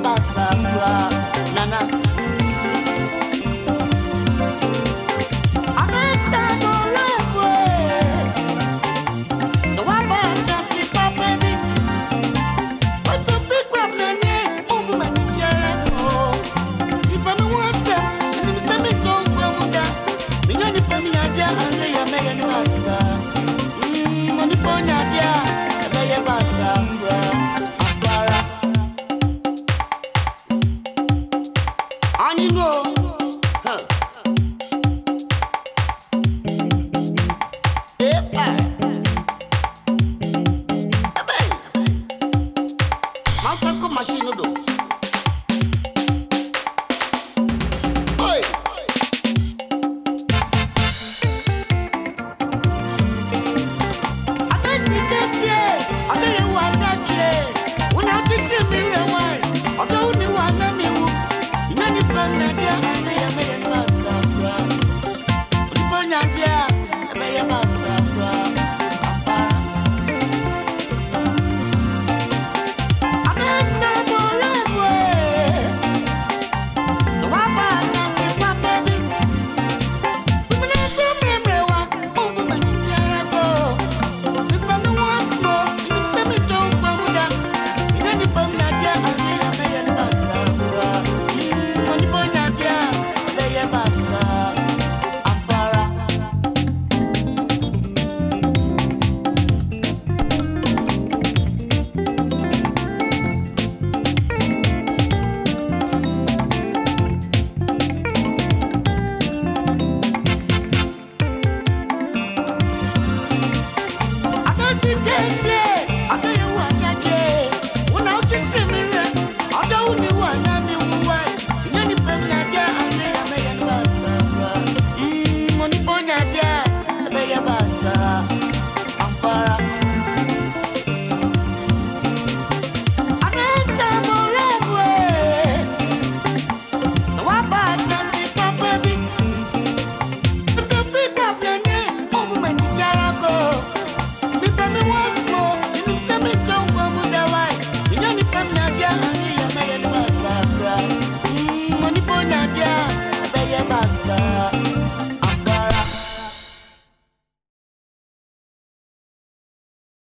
Bye. I need more. Así que